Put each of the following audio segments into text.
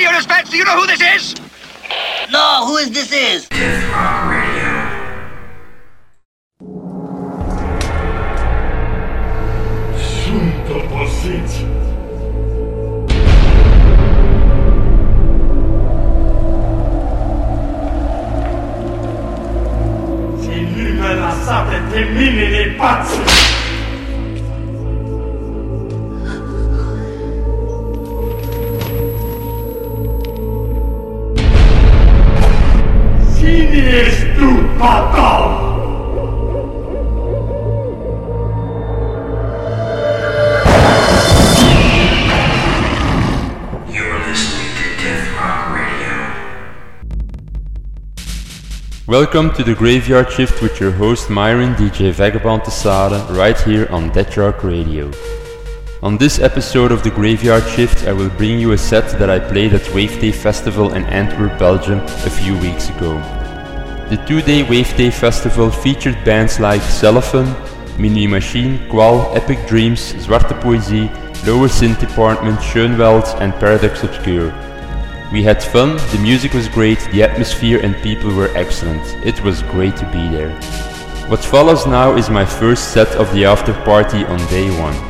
Radio Dispatch, do you know who this is? No, who is this is? Sunt obosiți. Și lume lăsate de mine de Welcome to the Graveyard Shift with your host Myron DJ Vagabond Tesada right here on Death Rock Radio. On this episode of the Graveyard Shift, I will bring you a set that I played at Wave Day Festival in Antwerp, Belgium a few weeks ago. The two day Wave Day Festival featured bands like Selofan, Minuit Machine, Qual, Epic Dreams, Zwarte Lower Synth Department, Schönwald, and Paradox Obscur. We had fun, the music was great, the atmosphere and people were excellent. It was great to be there. What follows now is my first set of the after party on day one.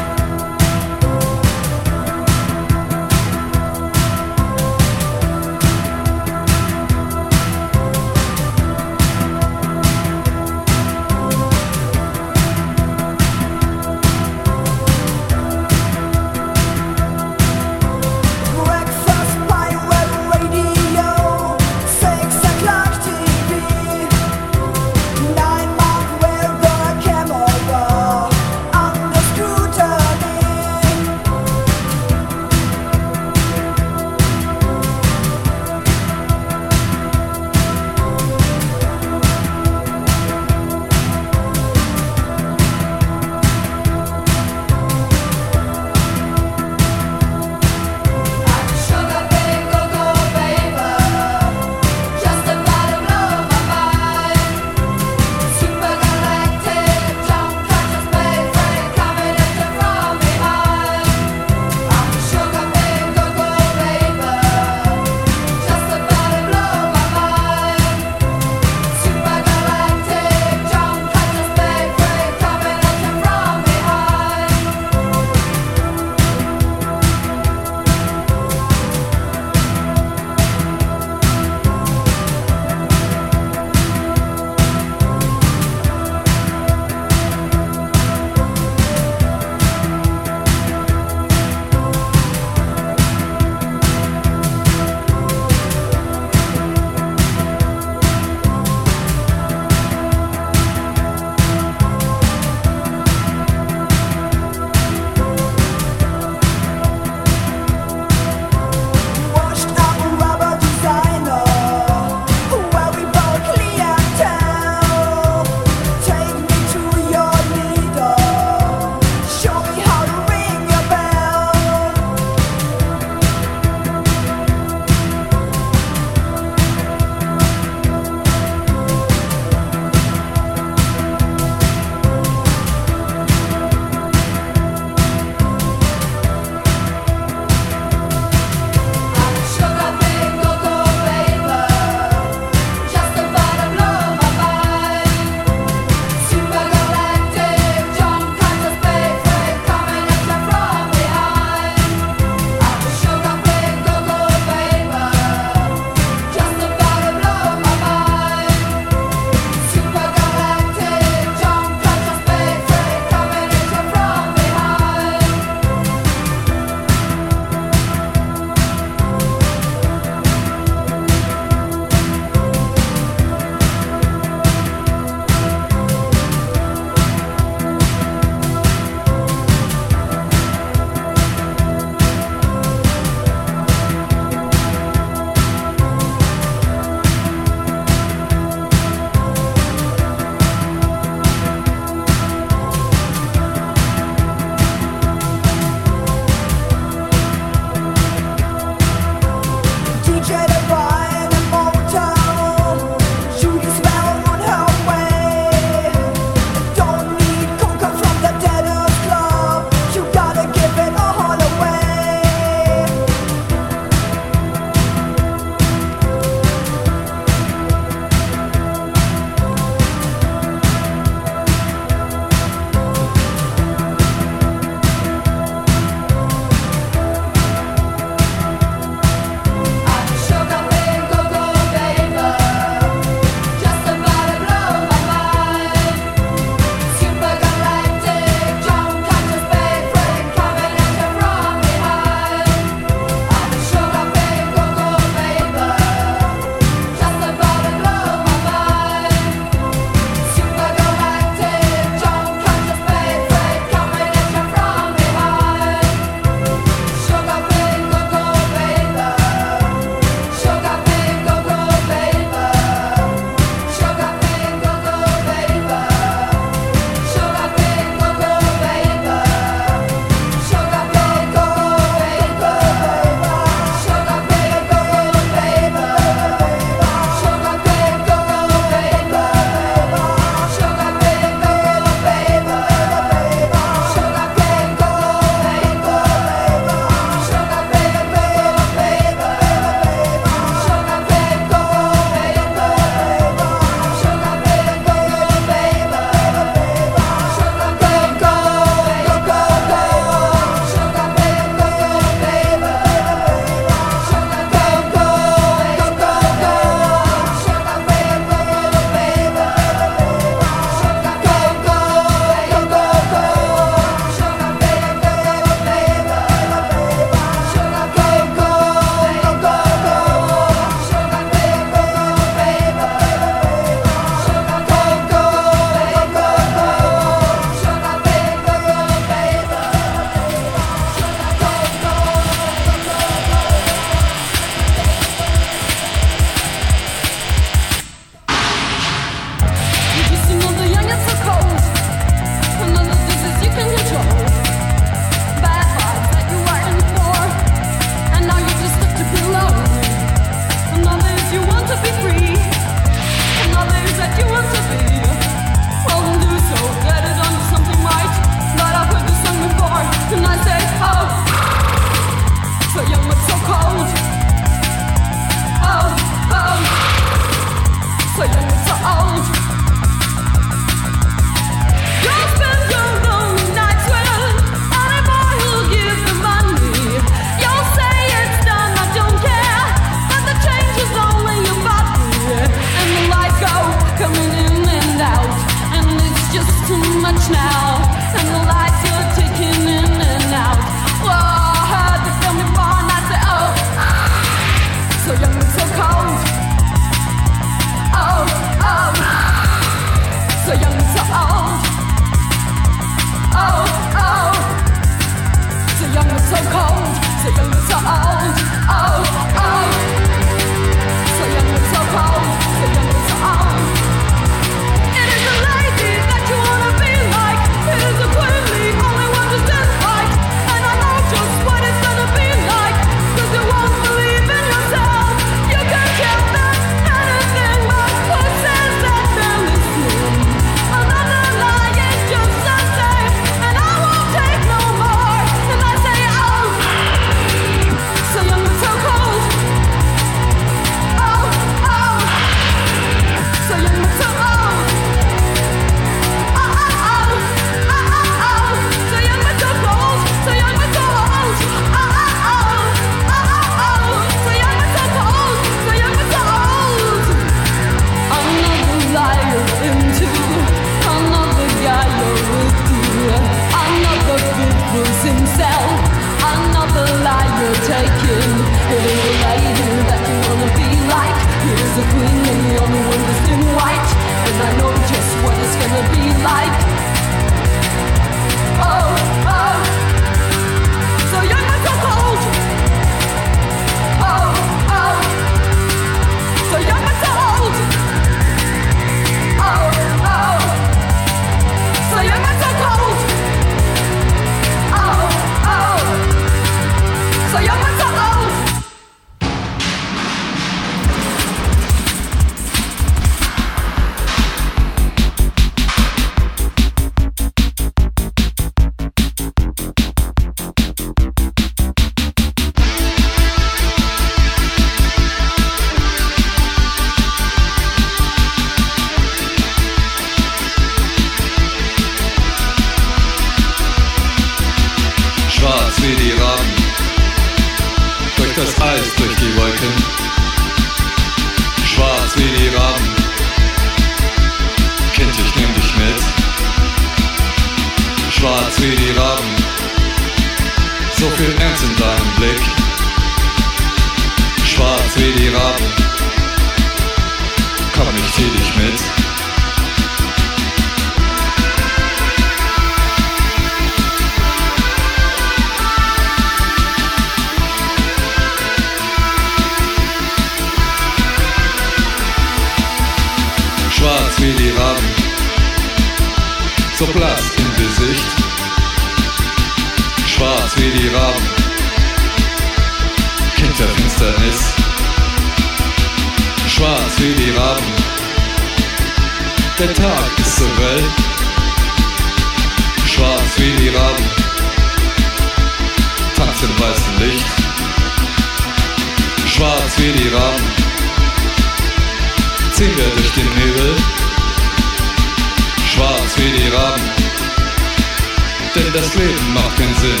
Augen sind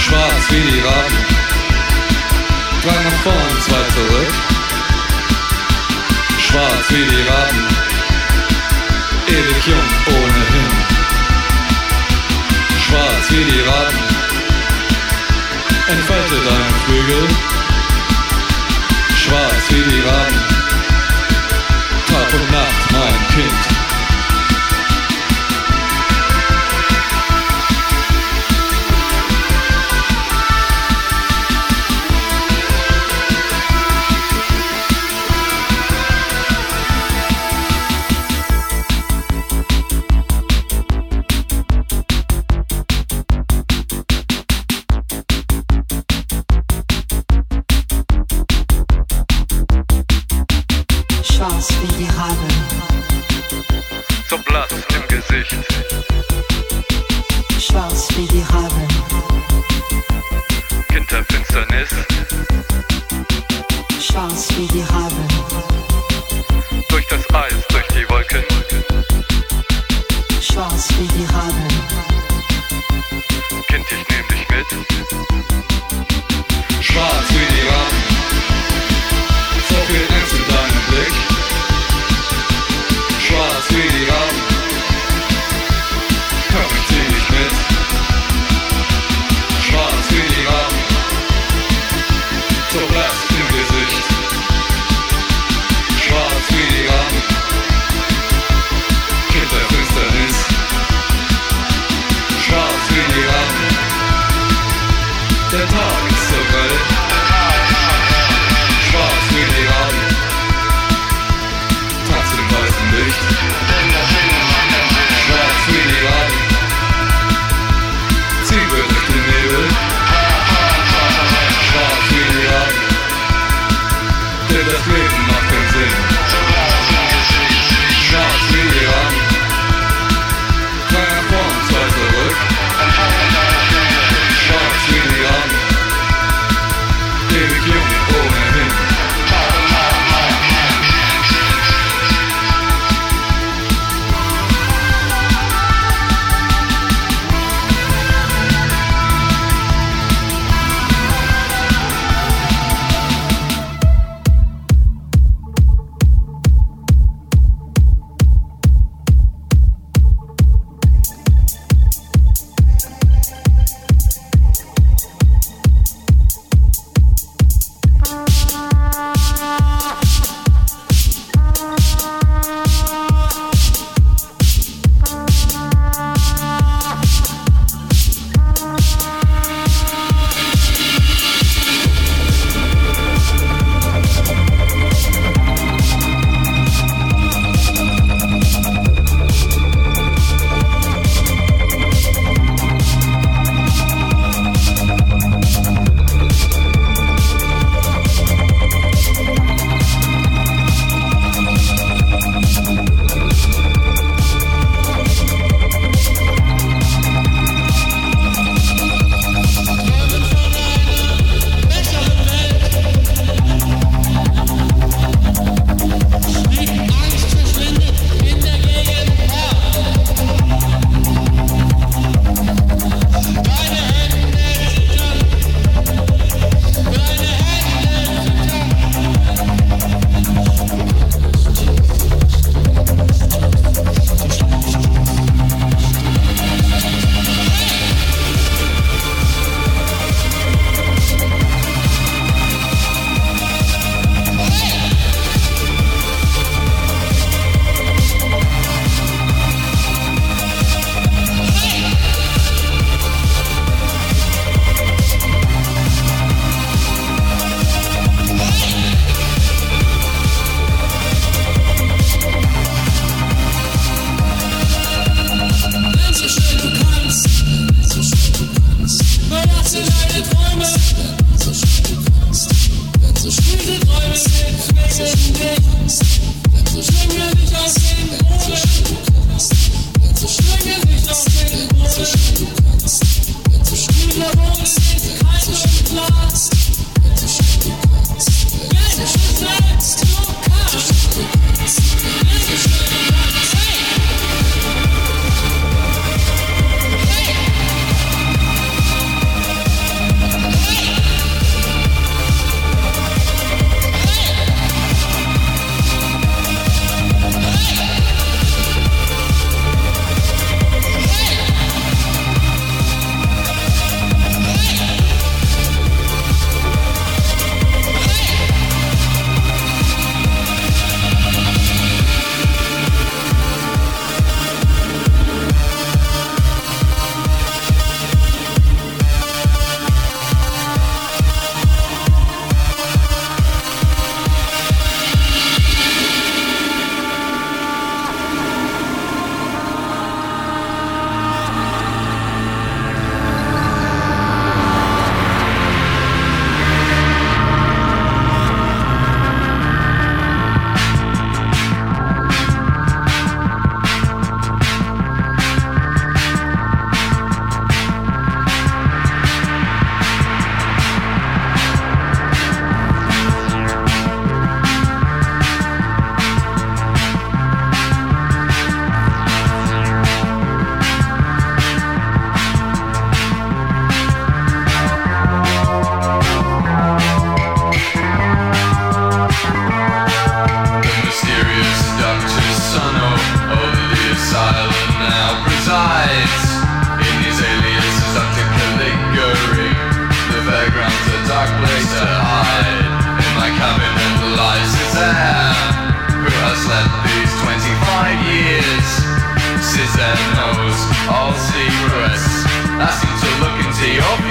schwarz wie die Raben. Drei nach vorn, zwei zurück. Schwarz wie die Raben. Ewig jung ohnehin. Schwarz wie die Raben. Entfalte deinen Flügel. Schwarz wie die Raben. Tag und Nacht, mein Kind.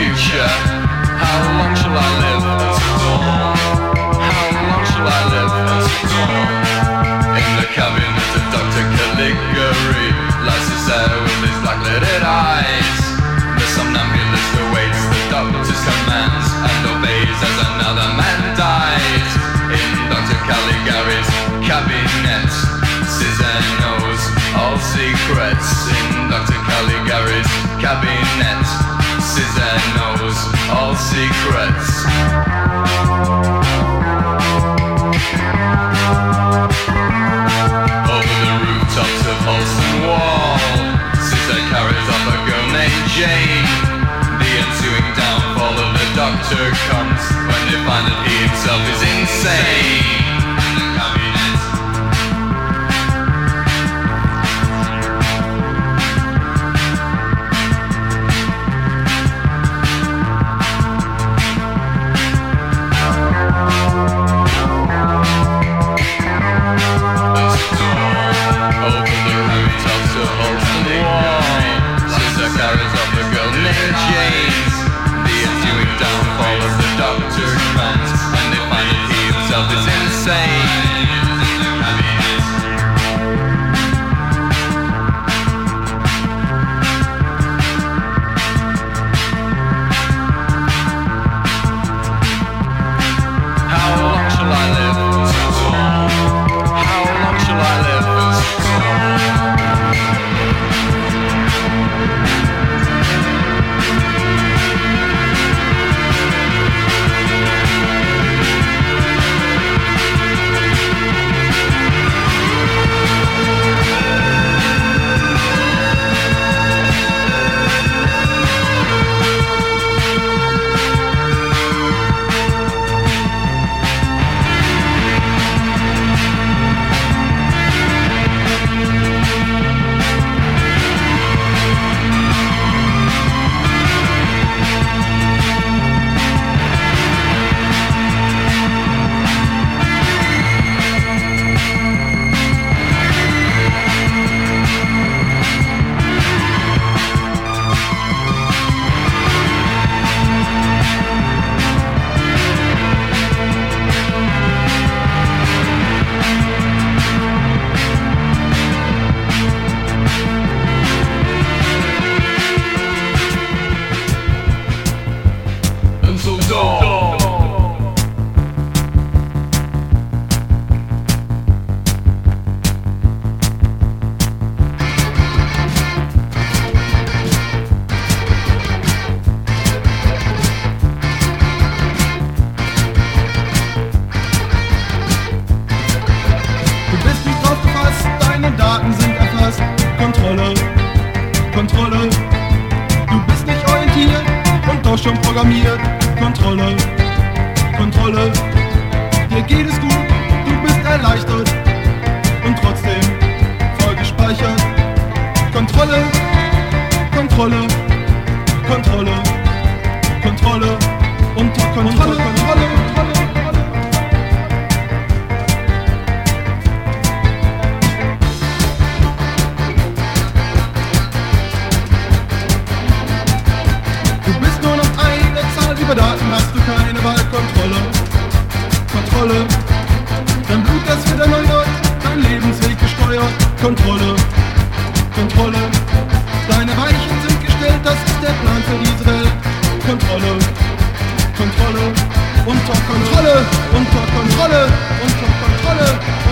Future. How long shall I live until dawn? How long shall I live until dawn? In the cabinet of Dr. Caligari lies Cesare with his black-lidded eyes. The somnambulist awaits the doctor's commands and obeys as another man dies. In Dr. Caligari's cabinet, Cesare knows all secrets. In Dr. Caligari's cabinet, Cesare knows all secrets. Over the rooftops of Holston Wall Sister carries off a girl named Jane The ensuing downfall of the doctor comes When they find that he himself is insane für diese Welt. Kontrolle, Kontrolle, unter Kontrolle, unter Kontrolle, unter Kontrolle.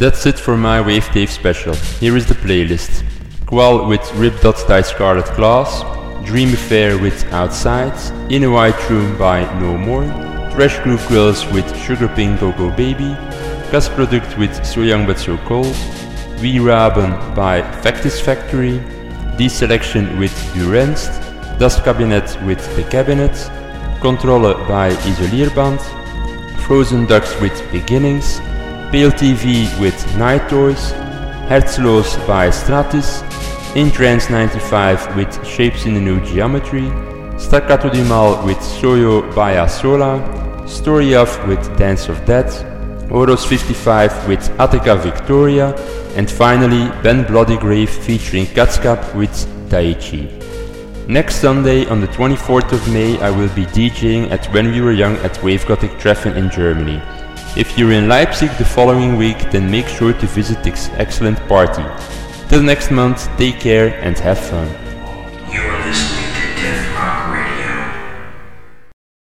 That's it for my Wave special. Here is the playlist. Qual with Rip Dot Die Scarlet Class, Dream Affair with Outside, In a White Room by No More, Trash Groove Girls with Sugar Pink Go Go Baby, Kas Product with So Young But So Cold, We Raben by Factus Factory, Deselection with Durenst, Das Kabinette with The Cabinet, Controle by Isolierband, Frozen Ducks with Beginnings, Pale TV with Night Toys, Herzlos by Stratis, In Trance 95 with Shapes in the New Geometry, Staccato di Mal with Soyo by Sola, Story of with Dance of Death, Oros 55 with Attica Victoria, and finally Ben Bloody Grave featuring Katskap with Taichi. Next Sunday, on the 24th of May, I will be DJing at When We Were Young at Wave Gotik Treffen in Germany. If you're in Leipzig the following week, then make sure to visit this excellent party. Till next month, take care and have fun.